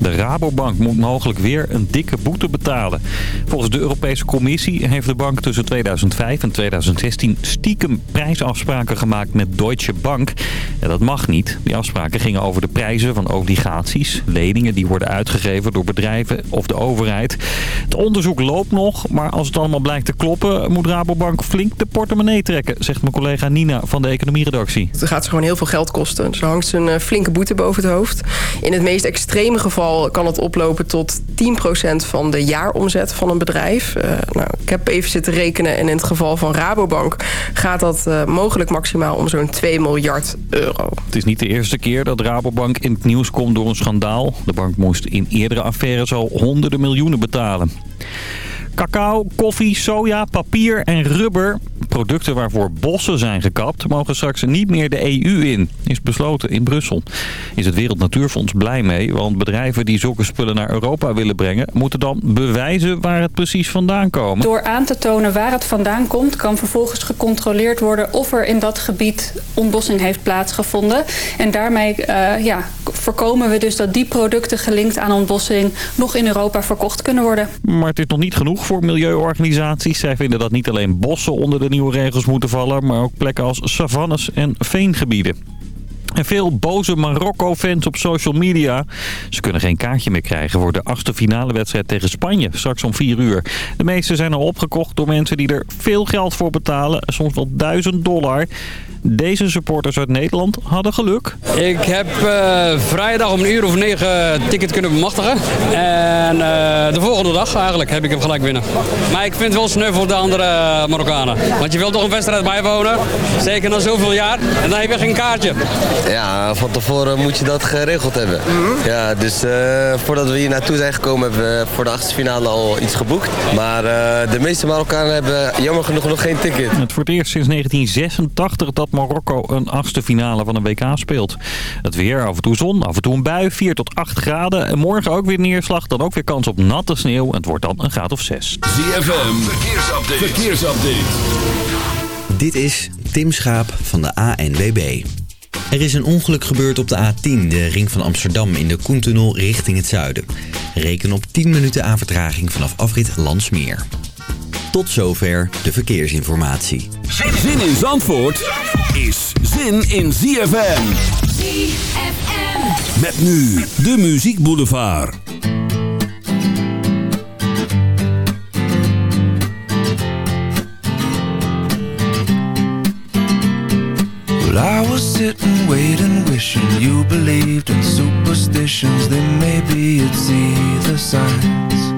De Rabobank moet mogelijk weer een dikke boete betalen. Volgens de Europese Commissie heeft de bank tussen 2005 en 2016 stiekem prijsafspraken gemaakt met Deutsche Bank. En dat mag niet. Die afspraken gingen over de prijzen van obligaties, leningen die worden uitgegeven door bedrijven of de overheid. Het onderzoek loopt nog, maar als het allemaal blijkt te kloppen moet Rabobank flink de portemonnee trekken, zegt mijn collega Nina van de economieredactie. Het gaat ze gewoon heel veel geld kosten. Dus er hangt een eh, flinke boete boven het hoofd. In het meest extreme geval kan het oplopen tot 10% van de jaaromzet van een bedrijf. Uh, nou, ik heb even zitten rekenen en in het geval van Rabobank gaat dat uh, mogelijk maximaal om zo'n 2 miljard euro. Het is niet de eerste keer dat Rabobank in het nieuws komt door een schandaal. De bank moest in eerdere affaires al honderden miljoenen betalen. Cacao, koffie, soja, papier en rubber. Producten waarvoor bossen zijn gekapt mogen straks niet meer de EU in. Is besloten in Brussel. Is het Wereld Natuurfonds blij mee? Want bedrijven die zulke spullen naar Europa willen brengen... moeten dan bewijzen waar het precies vandaan komt. Door aan te tonen waar het vandaan komt... kan vervolgens gecontroleerd worden of er in dat gebied ontbossing heeft plaatsgevonden. En daarmee uh, ja, voorkomen we dus dat die producten gelinkt aan ontbossing... nog in Europa verkocht kunnen worden. Maar het is nog niet genoeg voor milieuorganisaties. Zij vinden dat niet alleen bossen onder de nieuwe regels moeten vallen... maar ook plekken als savannes en veengebieden. En veel boze Marokko-fans op social media. Ze kunnen geen kaartje meer krijgen voor de achtste finale wedstrijd tegen Spanje. Straks om 4 uur. De meeste zijn al opgekocht door mensen die er veel geld voor betalen. Soms wel 1000 dollar. Deze supporters uit Nederland hadden geluk. Ik heb uh, vrijdag om een uur of negen ticket kunnen bemachtigen. En uh, de volgende dag eigenlijk heb ik hem gelijk binnen. Maar ik vind het wel sneu voor de andere Marokkanen. Want je wilt toch een wedstrijd bijwonen. Zeker na zoveel jaar. En dan heb je geen kaartje. Ja, van tevoren moet je dat geregeld hebben. Ja, dus uh, voordat we hier naartoe zijn gekomen hebben we voor de achtste finale al iets geboekt. Maar de meeste Marokkanen hebben jammer genoeg nog geen ticket. Het voor het eerst sinds 1986 dat Marokko een achtste finale van een WK speelt. Het weer, af en toe zon, af en toe een bui, 4 tot 8 graden. En morgen ook weer neerslag, dan ook weer kans op natte sneeuw. Het wordt dan een graad of 6. ZFM, verkeersupdate. verkeersupdate. Dit is Tim Schaap van de ANWB. Er is een ongeluk gebeurd op de A10, de ring van Amsterdam, in de Koentunnel richting het zuiden. Reken op 10 minuten aan vertraging vanaf afrit Landsmeer. Tot zover de verkeersinformatie. Zin in Zandvoort is zin in ZFM. ZFM. Met nu de Muziek Boulevard. Well, I was sitting, waiting, wishing you believed in superstitions. Then maybe you'd see the signs.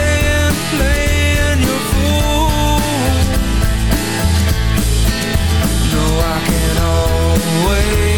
away.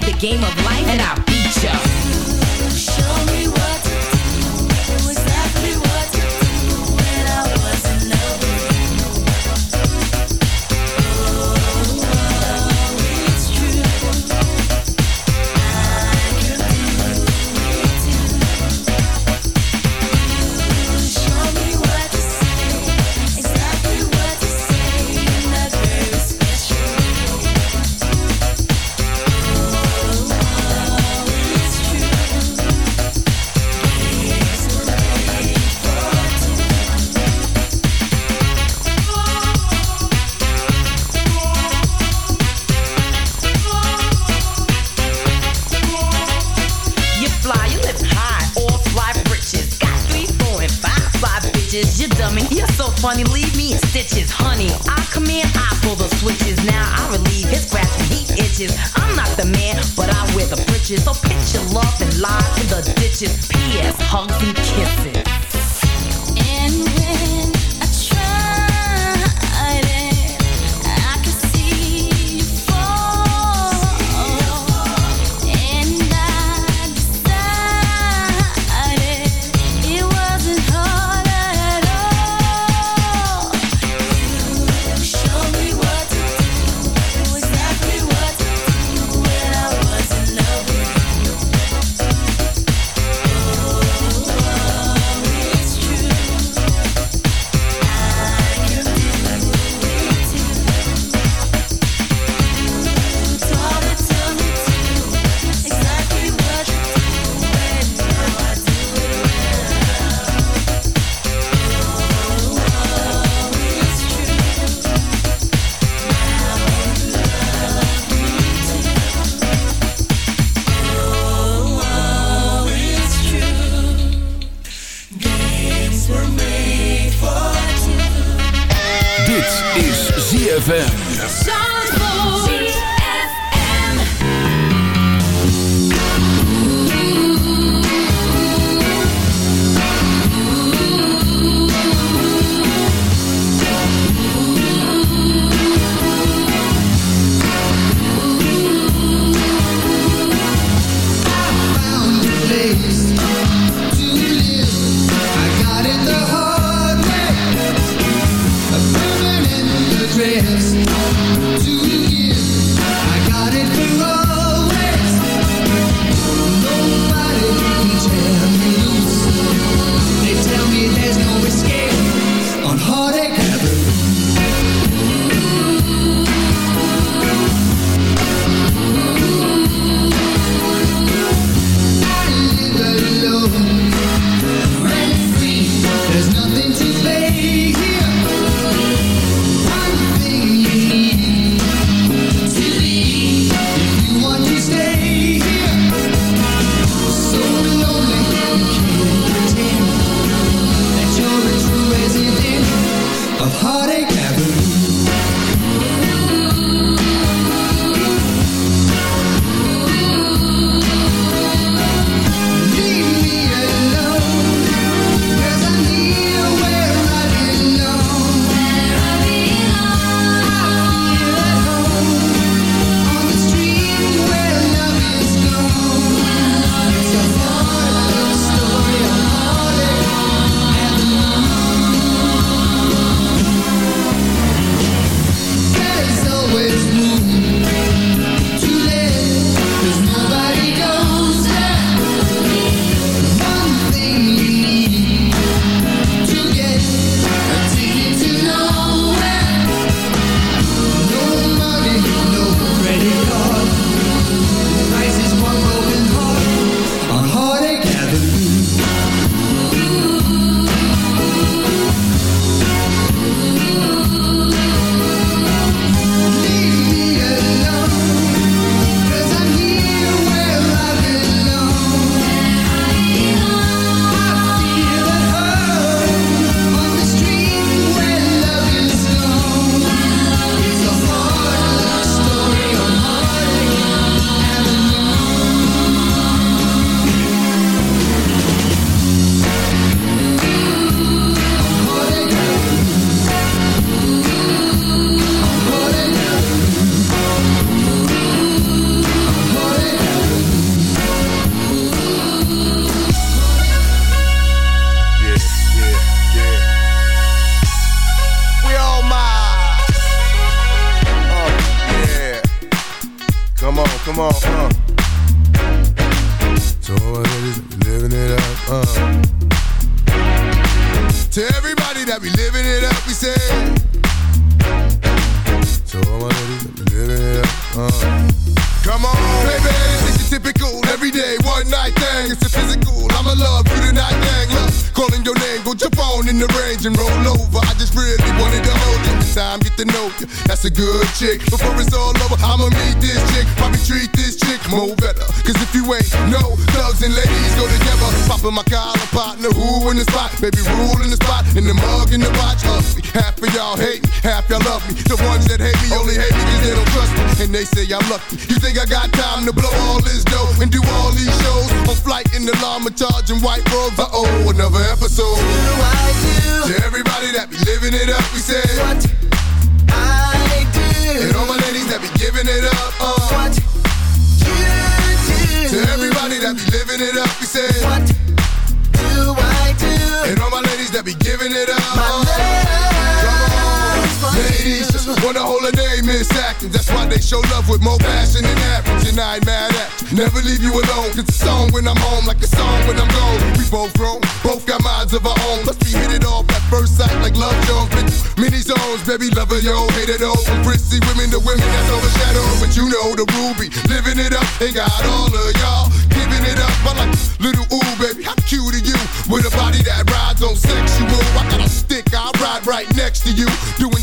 The game of life and I beat ya. Over. I just really wanted to hold you. Time, get to know you. That's a good chick. Before it's all over, I'ma meet this chick. Probably treat this chick more better. Cause if you ain't no thugs and ladies go together. Popping my collar partner, who in the spot? Baby, rule in the spot. In the mug, in the watch, ugly. Half of y'all hate me, half y'all love me. The ones that hate me only hate me cause they don't trust me. And they say I'm lucky. You think I got time to blow all this dough and do all these shows? On flight in the llama charging white robes. Uh oh, another episode. Do I do? To everybody that be living it up, we say. What I do. And all my ladies that be giving it up. Uh. What you do. To everybody that be living it up, we say. What do I do? And all my ladies that be giving it up. My Ladies wanna hold a name in acting. That's why they show love with more passion than average. And I ain't mad at. Never leave you alone. It's a song when I'm home, like a song when I'm gone. We both grown, both got minds of our own. Plus we hit it off at first sight like love Jones. Many zones, baby lover, yo, hate it all. From prissy women to women that's overshadowed. But you know the ruby, living it up. Ain't got all of y'all giving it up. I like little ooh, baby, how cute are you? With a body that rides on sexual. I got a stick, I ride right next to you. Doing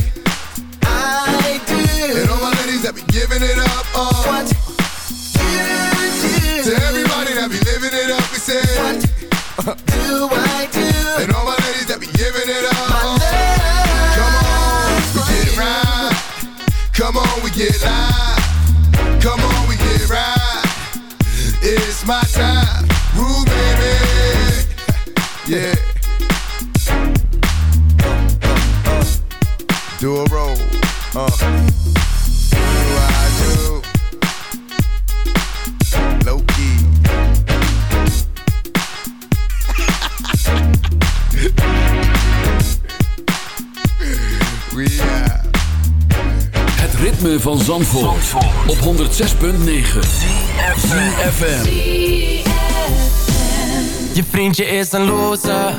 giving it up, uh. What do. To everybody that be living it up, we say what do I do? And all my ladies that be giving it up, uh. Come on, we get right. Come on, we get live. Come on, we get right. It's my time, Ooh, baby. Yeah. Do a roll. Uh. Ritme van Zandvoort, op 106.9 ZFM Je vriendje is een loser.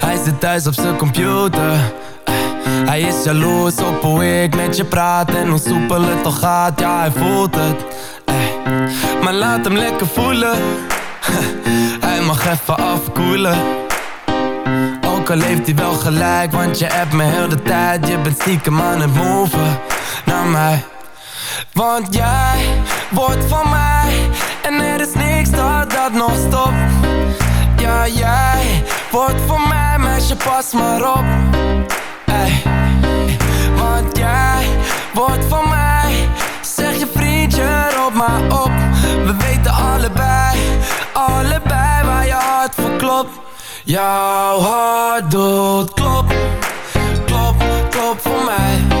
Hij zit thuis op zijn computer. Hij is jaloers op hoe ik met je praat En hoe soepel het toch gaat, ja hij voelt het. Maar laat hem lekker voelen. Hij mag even afkoelen. Ook al heeft hij wel gelijk Want je hebt me heel de tijd. Je bent stiekem aan het move Want jij wordt van mij En er is niks dat dat nog stopt. Ja, jij wordt van mij Meisje, pas maar op. Ey. Want jij wordt van mij Zeg je vriendje, roep maar op. We weten allebei, allebei waar je hart voor klopt. Jouw hart doet klop, klop, klop voor mij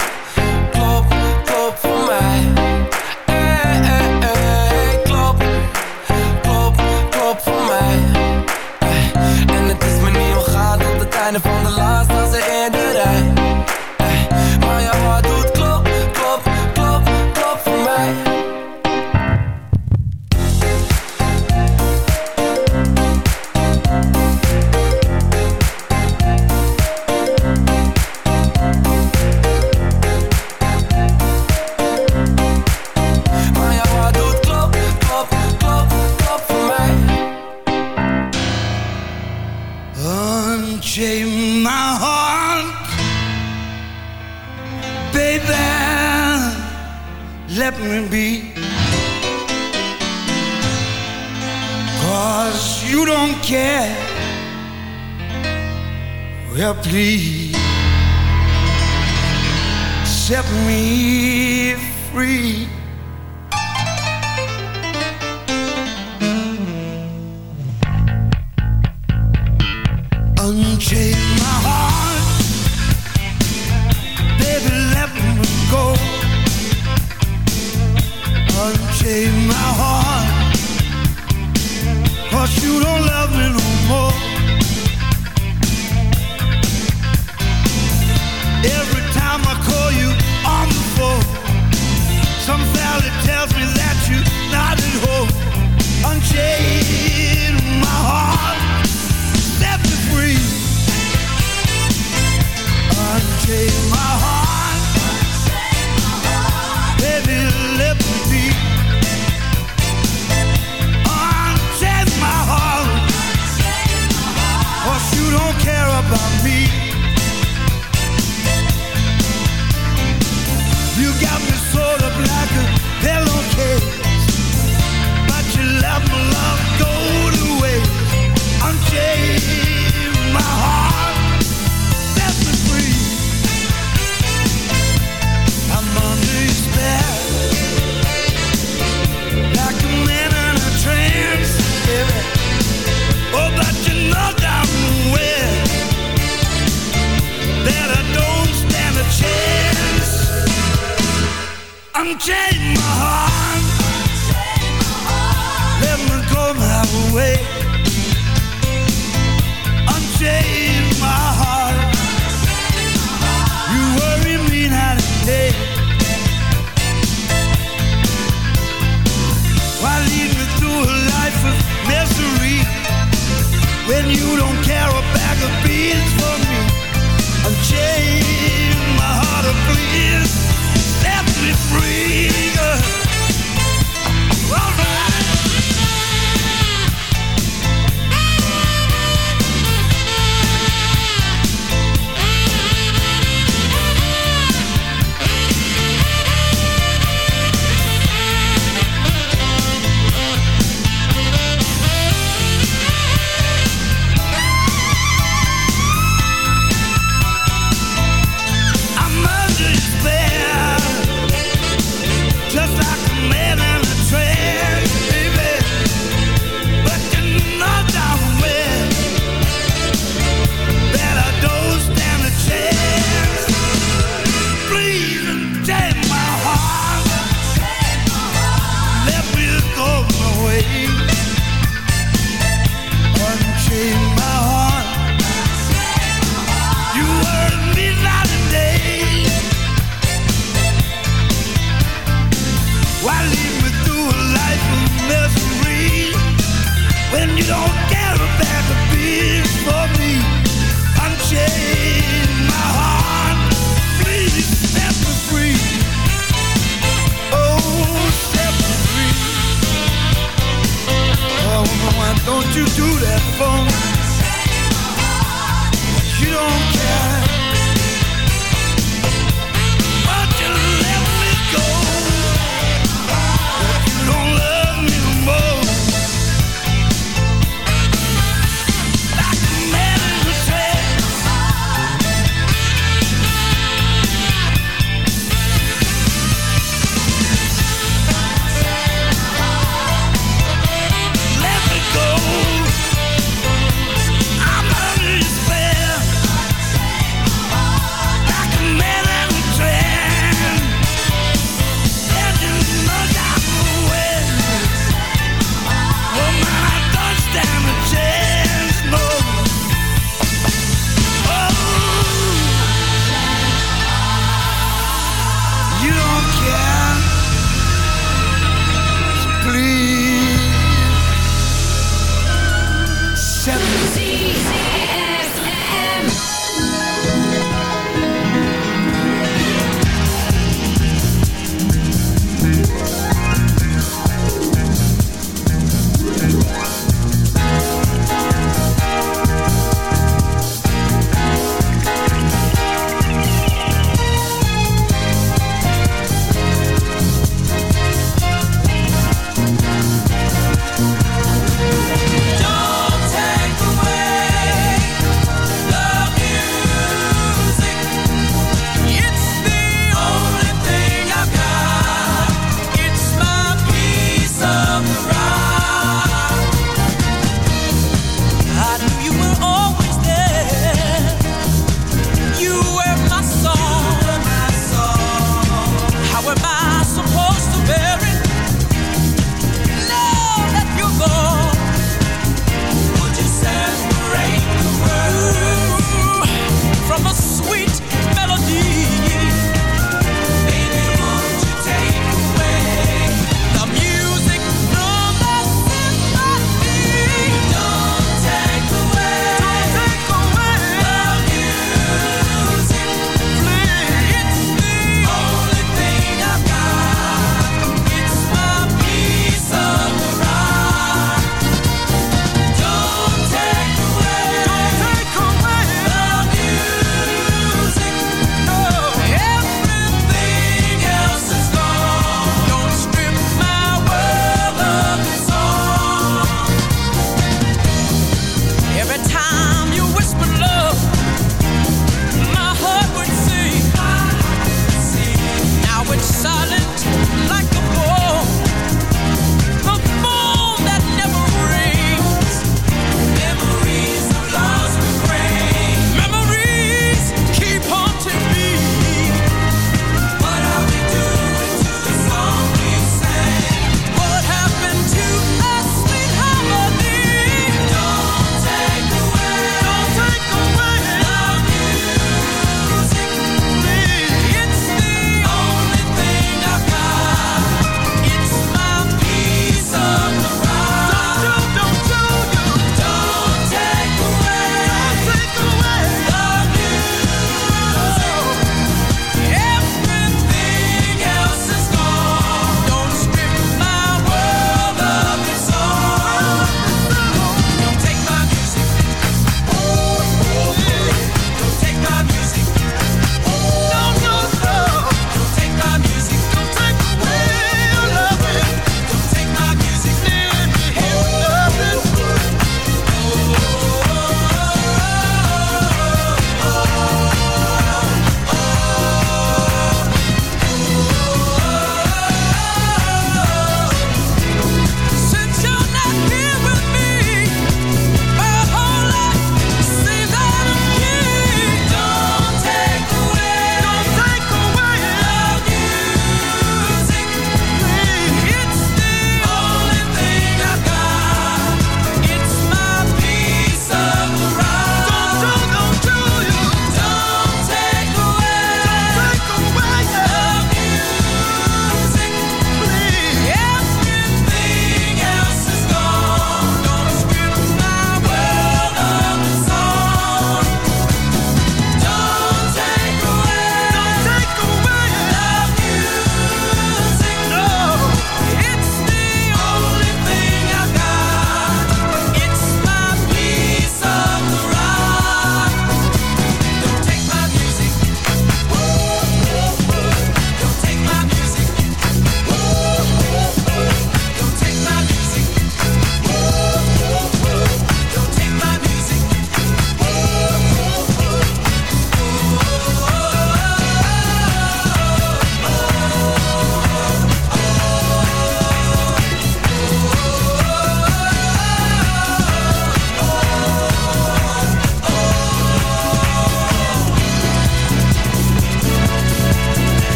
for my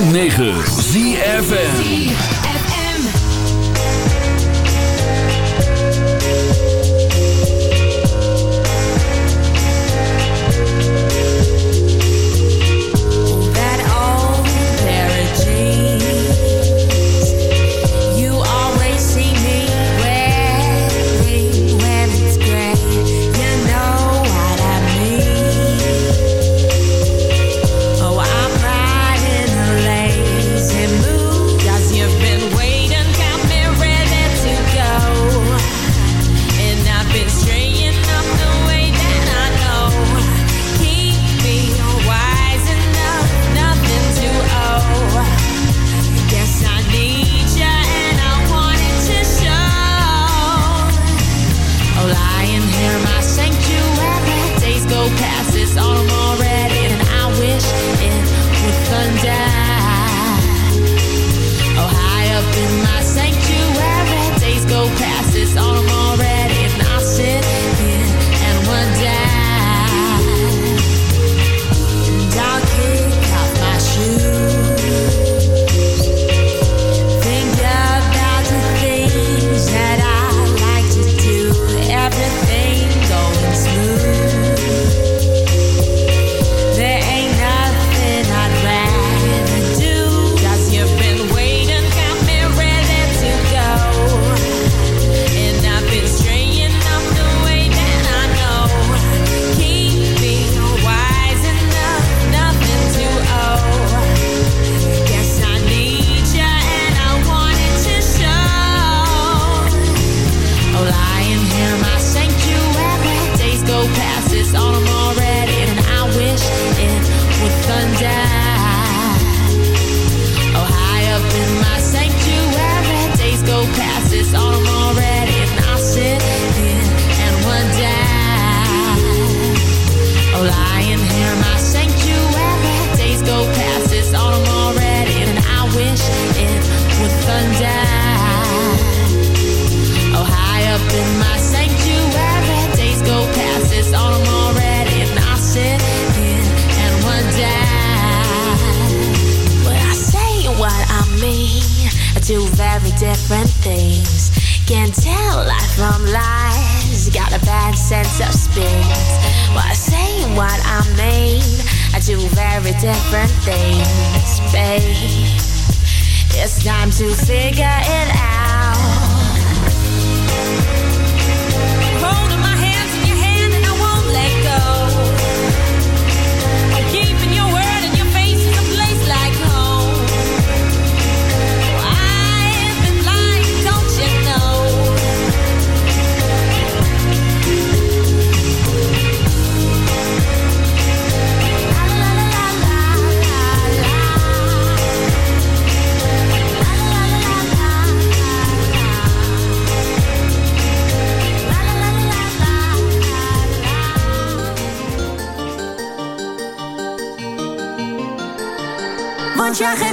9.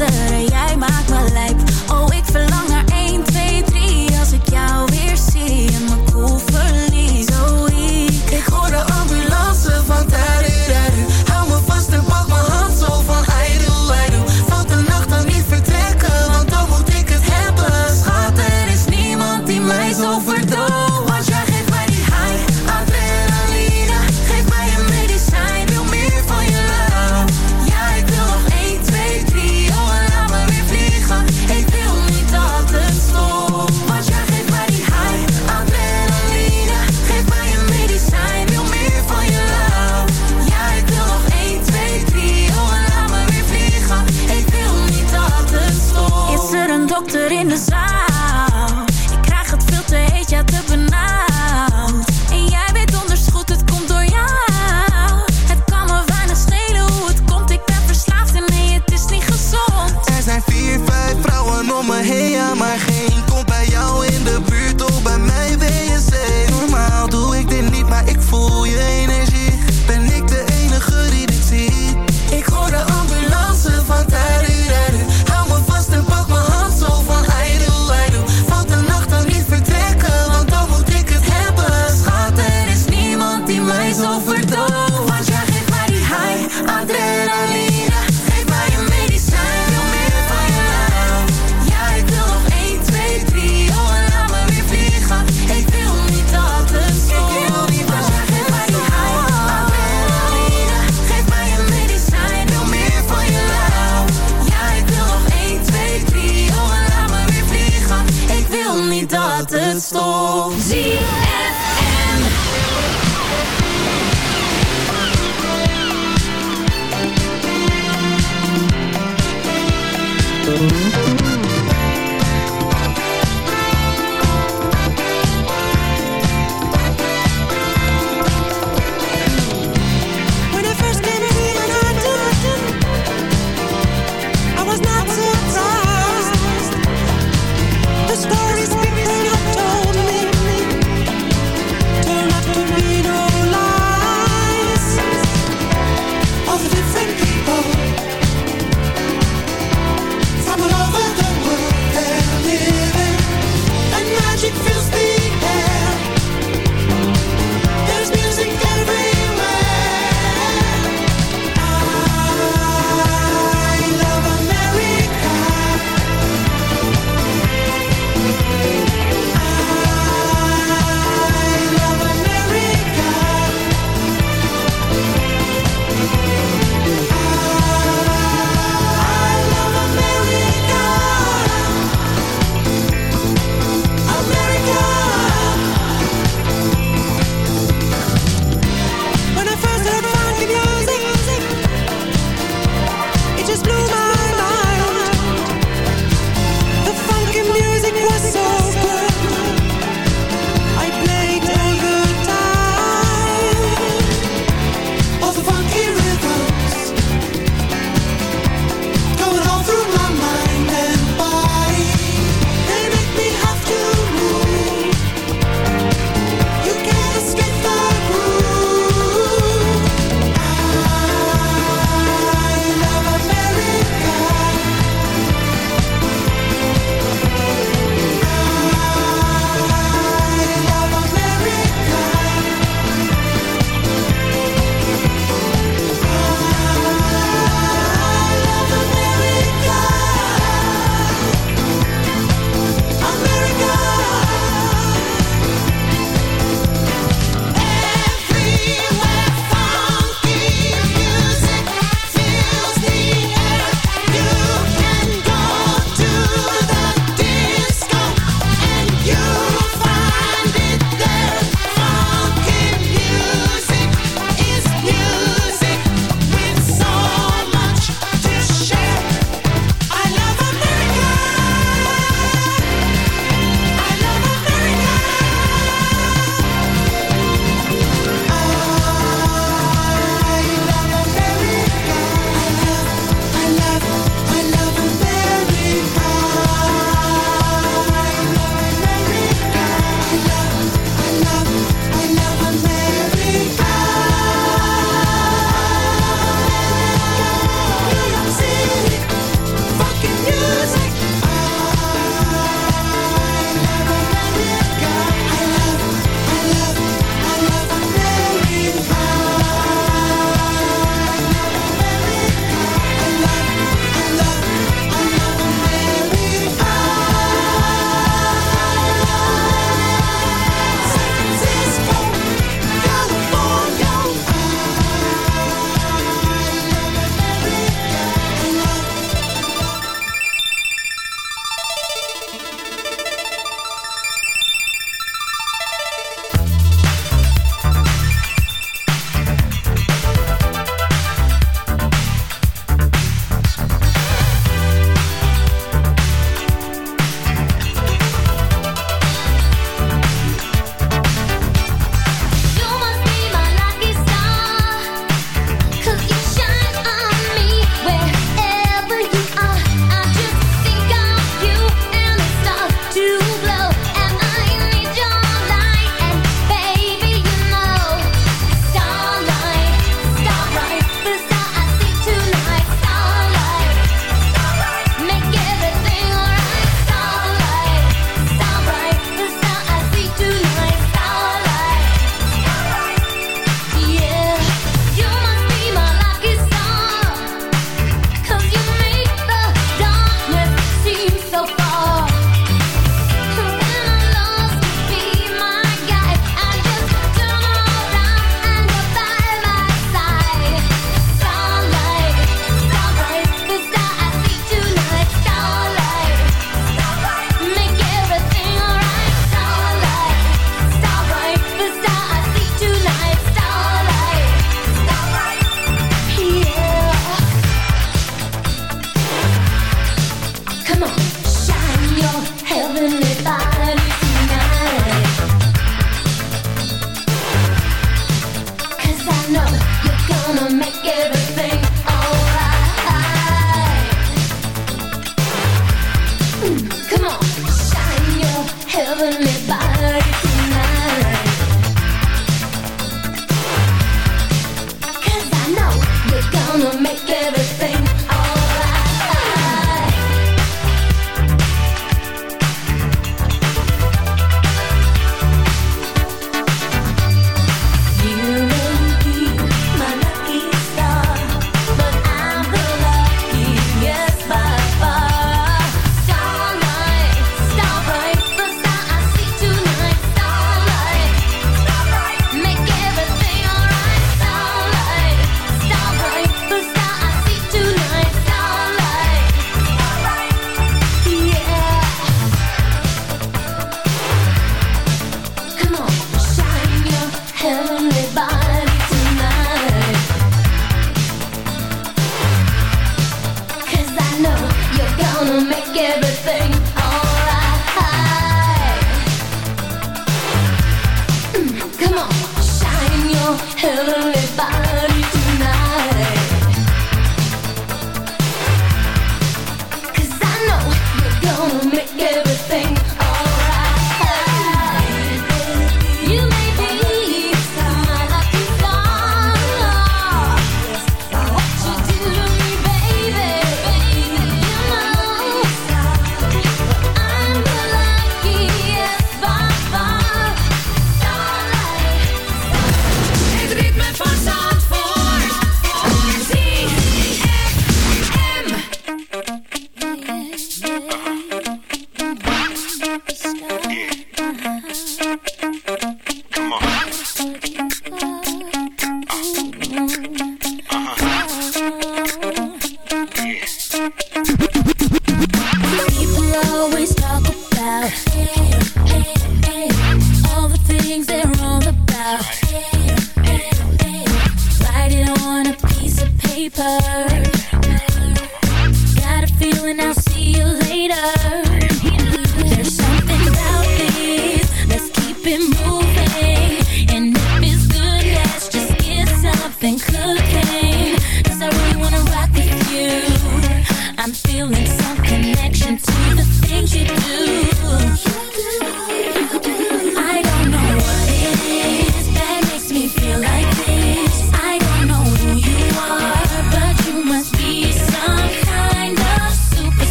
that I me heen, ja maar geen Komt bij